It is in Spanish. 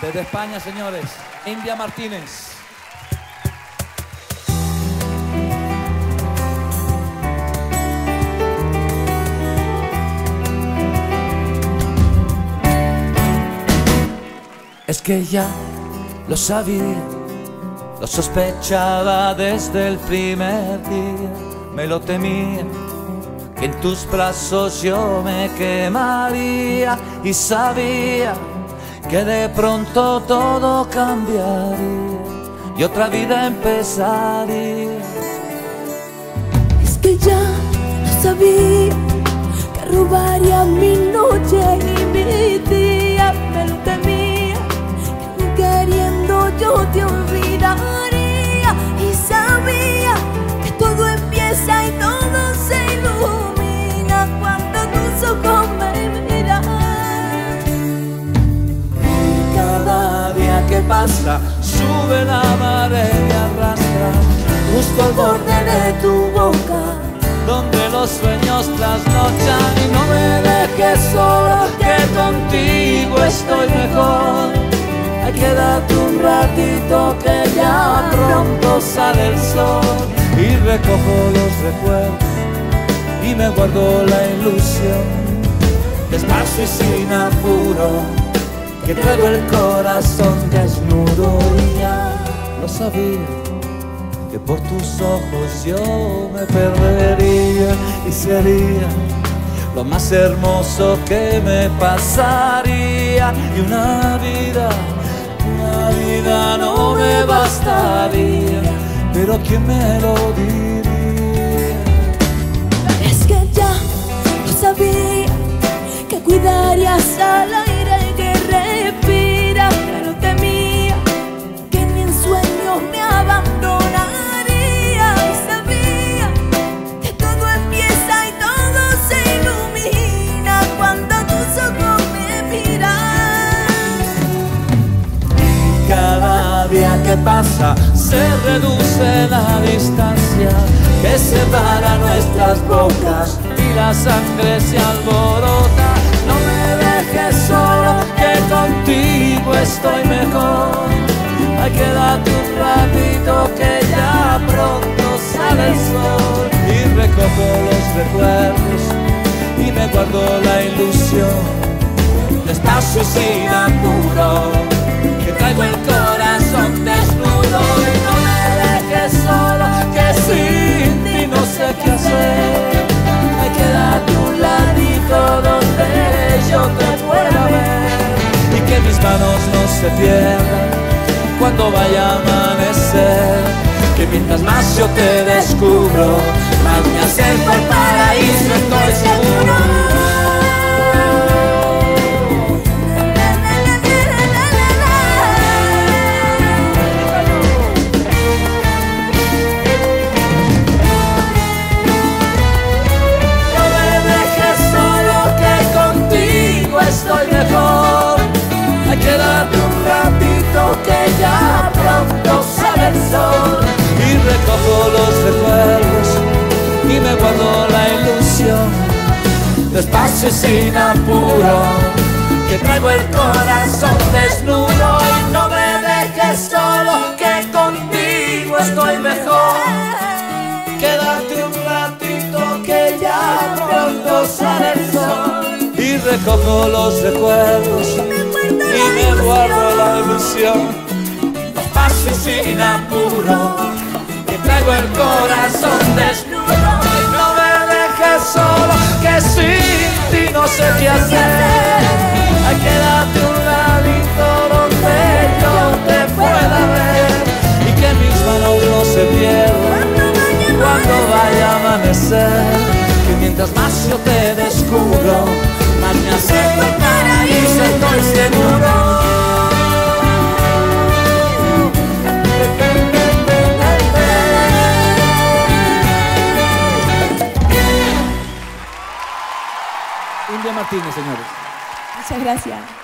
Desde España, señores, India Martínez. Es que ya lo sabía, lo sospechaba desde el primer día, me lo temía, que en tus brazos yo me quemaría y sabía que de pronto todo cambiaría y otra vida empezaría. Es que ya lo sabía, que robaría mi noche y mi día, justo al borde de tu boca donde los sueños trasnochan y no me dejes solo que contigo estoy mejor. Hay que darte un ratito que ya pronto sale el sol y recojo los recuerdos y me guardo la ilusión. Despacio y sin apuro que traigo el corazón desnudo y ya lo sabía por tus ojos yo me perdería y sería lo más hermoso que me pasaría y una vida, una vida no me bastaría, pero quién me lo diría. Se reduce la distancia que separa nuestras bocas y la sangre se alborota. No me dejes solo, que contigo estoy mejor. Hay que darte un ratito que ya pronto sale el sol y recojo los recuerdos y me guardo la ilusión. Despacio y sin apuro que traigo el se pierdan cuando vaya a amanecer. Que mientras más yo te descubro, más me acerco Despacio y sin apuro, que traigo el corazón desnudo. Y no me dejes solo que contigo estoy mejor. Quédate un ratito que ya pronto sale el sol y recojo los recuerdos y me guardo la ilusión. Y sin apuro que traigo el corazón desnudo você que é acerta. Martínez, señores. Muchas gracias.